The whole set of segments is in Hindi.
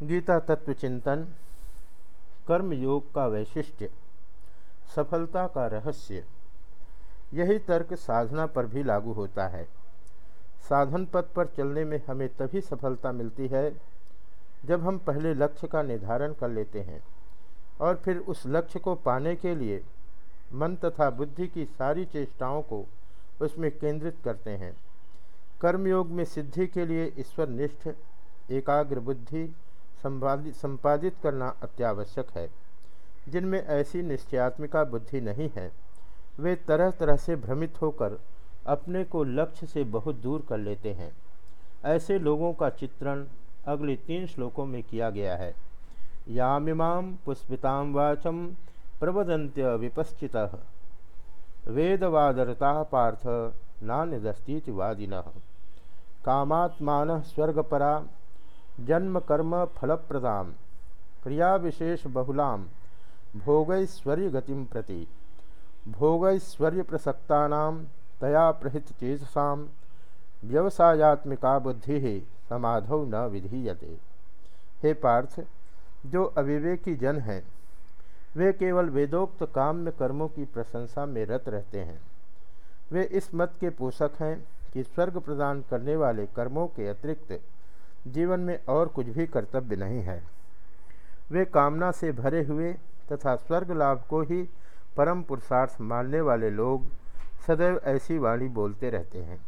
गीता तत्व चिंतन, कर्म योग का वैशिष्ट्य, सफलता का रहस्य। यही तर्क साधना पर भी लागू होता है। साधन पथ पर चलने में हमें तभी सफलता मिलती है जब हम पहले लक्ष्य का निर्धारण कर लेते हैं और फिर उस लक्ष्य को पाने के लिए मन तथा बुद्धि की सारी चेष्टाओं को उसमें केंद्रित करते हैं। कर्मयोग में सिद्धि के लिए ईश्वर निष्ठ एकाग्र बुद्धि संपादित करना अत्यावश्यक है। जिनमें ऐसी निश्चयात्मिका बुद्धि नहीं है, वे तरह तरह से भ्रमित होकर अपने को लक्ष्य से बहुत दूर कर लेते हैं। ऐसे लोगों का चित्रण अगले तीन श्लोकों में किया गया है। यामिमाम पुष्पिताम वाचम प्रवदंत्य विपश्चित। वेदवादरता पार्थ नान्यदस्तीतिवादिन कामात्मान स्वर्गपरा जन्म कर्म फलप्रदाम क्रिया विशेष बहुलाम भोगैश्वर्य गतिम प्रति भोगैश्वर्य प्रसक्ता तया प्रहित चेतसा, व्यवसायत्मिका बुद्धि समाधौ न विधीयते। हे पार्थ, जो अविवेकी जन हैं, वे केवल वेदोक्त काम्य कर्मों की प्रशंसा में रत रहते हैं। वे इस मत के पोषक हैं कि स्वर्ग प्रदान करने वाले कर्मों के अतिरिक्त जीवन में और कुछ भी कर्तव्य नहीं है। वे कामना से भरे हुए तथा स्वर्ग लाभ को ही परम पुरुषार्थ मानने वाले लोग सदैव ऐसी वाणी बोलते रहते हैं,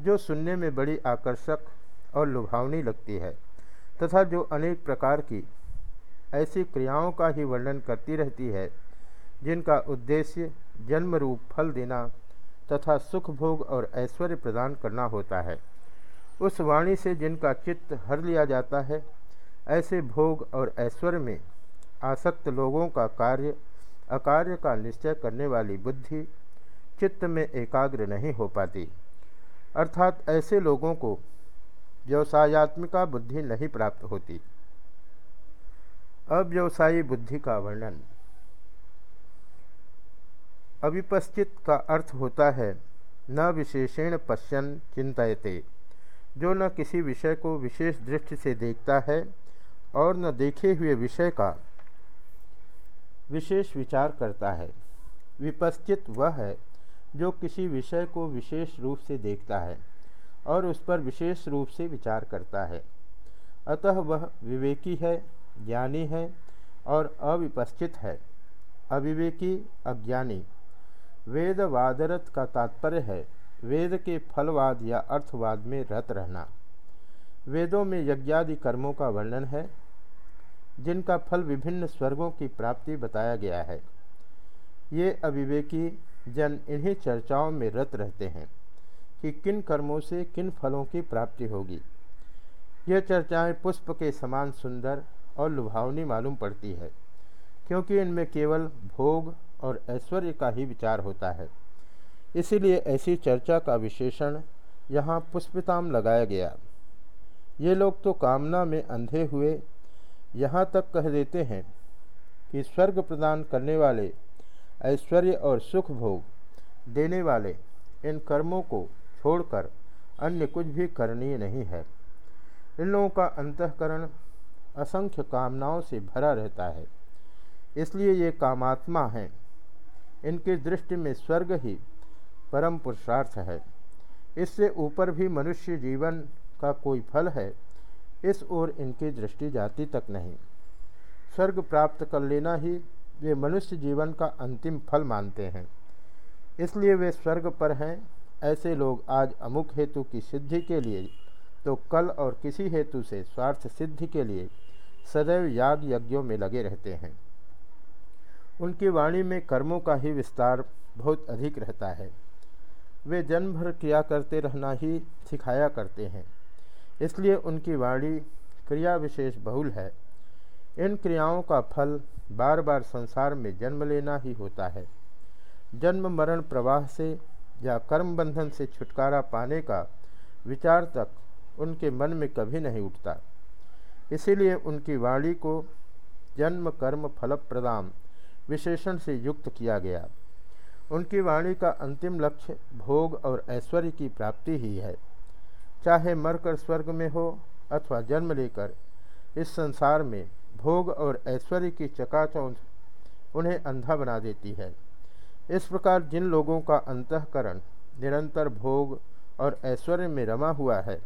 जो सुनने में बड़ी आकर्षक और लुभावनी लगती है तथा जो अनेक प्रकार की ऐसी क्रियाओं का ही वर्णन करती रहती है, जिनका उद्देश्य जन्म रूप फल देना तथा सुख भोग और ऐश्वर्य प्रदान करना होता है। उस वाणी से जिनका चित्त हर लिया जाता है, ऐसे भोग और ऐश्वर्य में आसक्त लोगों का कार्य, अकार्य का निश्चय करने वाली बुद्धि चित्त में एकाग्र नहीं हो पाती। अर्थात ऐसे लोगों को व्यवसायत्मिका बुद्धि नहीं प्राप्त होती। अव्यवसायी बुद्धि का वर्णन। अविपश्चित का अर्थ होता है, न विशेषेण पश्यन चिंतते जो न किसी विषय को विशेष दृष्टि से देखता है और न देखे हुए विषय का विशेष विचार करता है। विपश्चित वह है जो किसी विषय को विशेष रूप से देखता है और उस पर विशेष रूप से विचार करता है। अतः वह विवेकी है, ज्ञानी है और अविपश्चित है। अविवेकी, अज्ञानी। वेद वादरत का तात्पर्य है वेद के फलवाद या अर्थवाद में रत रहना। वेदों में यज्ञादि कर्मों का वर्णन है, जिनका फल विभिन्न स्वर्गों की प्राप्ति बताया गया है। ये अविवेकी जन इन्हीं चर्चाओं में रत रहते हैं कि किन कर्मों से किन फलों की प्राप्ति होगी। यह चर्चाएँ पुष्प के समान सुंदर और लुभावनी मालूम पड़ती है, क्योंकि इनमें केवल भोग और ऐश्वर्य का ही विचार होता है। इसीलिए ऐसी चर्चा का विशेषण यहाँ पुष्पिताम लगाया गया। ये लोग तो कामना में अंधे हुए यहाँ तक कह देते हैं कि स्वर्ग प्रदान करने वाले, ऐश्वर्य और सुख भोग देने वाले इन कर्मों को छोड़कर अन्य कुछ भी करणीय नहीं है। इन लोगों का अंतकरण असंख्य कामनाओं से भरा रहता है। इसलिए ये कामात्मा हैं। इनकी दृष्टि में स्वर्ग ही परम पुरुषार्थ है। इससे ऊपर भी मनुष्य जीवन का कोई फल है, इस ओर इनकी दृष्टि जाती तक नहीं। स्वर्ग प्राप्त कर लेना ही वे मनुष्य जीवन का अंतिम फल मानते हैं। इसलिए वे स्वर्ग पर हैं, ऐसे लोग आज अमुक हेतु की सिद्धि के लिए तो कल और किसी हेतु से स्वार्थ सिद्धि के लिए सदैव याग यज्ञों में लगे रहते हैं। उनकी वाणी में कर्मों का ही विस्तार बहुत अधिक रहता है। वे जन्म भर किया करते रहना ही सिखाया करते हैं। इसलिए उनकी वाणी क्रिया विशेष बहुल है। इन क्रियाओं का फल बार बार संसार में जन्म लेना ही होता है। जन्म मरण प्रवाह से या कर्म बंधन से छुटकारा पाने का विचार तक उनके मन में कभी नहीं उठता। इसीलिए उनकी वाणी को जन्म, कर्म फल प्रदान विशेषण से युक्त किया गया। उनकी वाणी का अंतिम लक्ष्य भोग और ऐश्वर्य की प्राप्ति ही है। चाहे मरकर स्वर्ग में हो अथवा जन्म लेकर, इस संसार में भोग और ऐश्वर्य की चकाचौंध उन्हें अंधा बना देती है। इस प्रकार जिन लोगों का अंतकरण निरंतर भोग और ऐश्वर्य में रमा हुआ है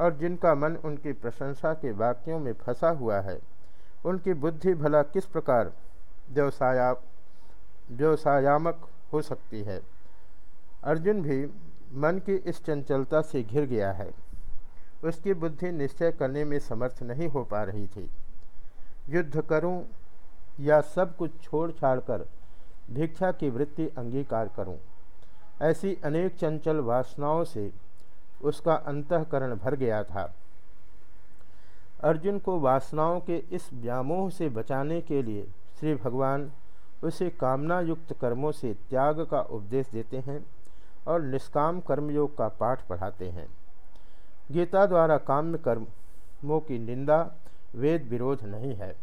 और जिनका मन उनकी प्रशंसा के वाक्यों में फंसा हुआ है, उनकी बुद्धि भला किस प्रकार व्यवसाया, व्यवसायामक हो सकती है। अर्जुन भी मन की इस चंचलता से घिर गया है। उसकी बुद्धि निश्चय करने में समर्थ नहीं हो पा रही थी। युद्ध करूँ या सब कुछ छोड़ छाड़ कर भिक्षा की वृत्ति अंगीकार करूँ, ऐसी अनेक चंचल वासनाओं से उसका अंतकरण भर गया था। अर्जुन को वासनाओं के इस व्यामोह से बचाने के लिए श्री भगवान उसे कामना युक्त कर्मों से त्याग का उपदेश देते हैं और निष्काम कर्मयोग का पाठ पढ़ाते हैं। गीता द्वारा काम्य कर्मों की निंदा, वेद विरोध नहीं है।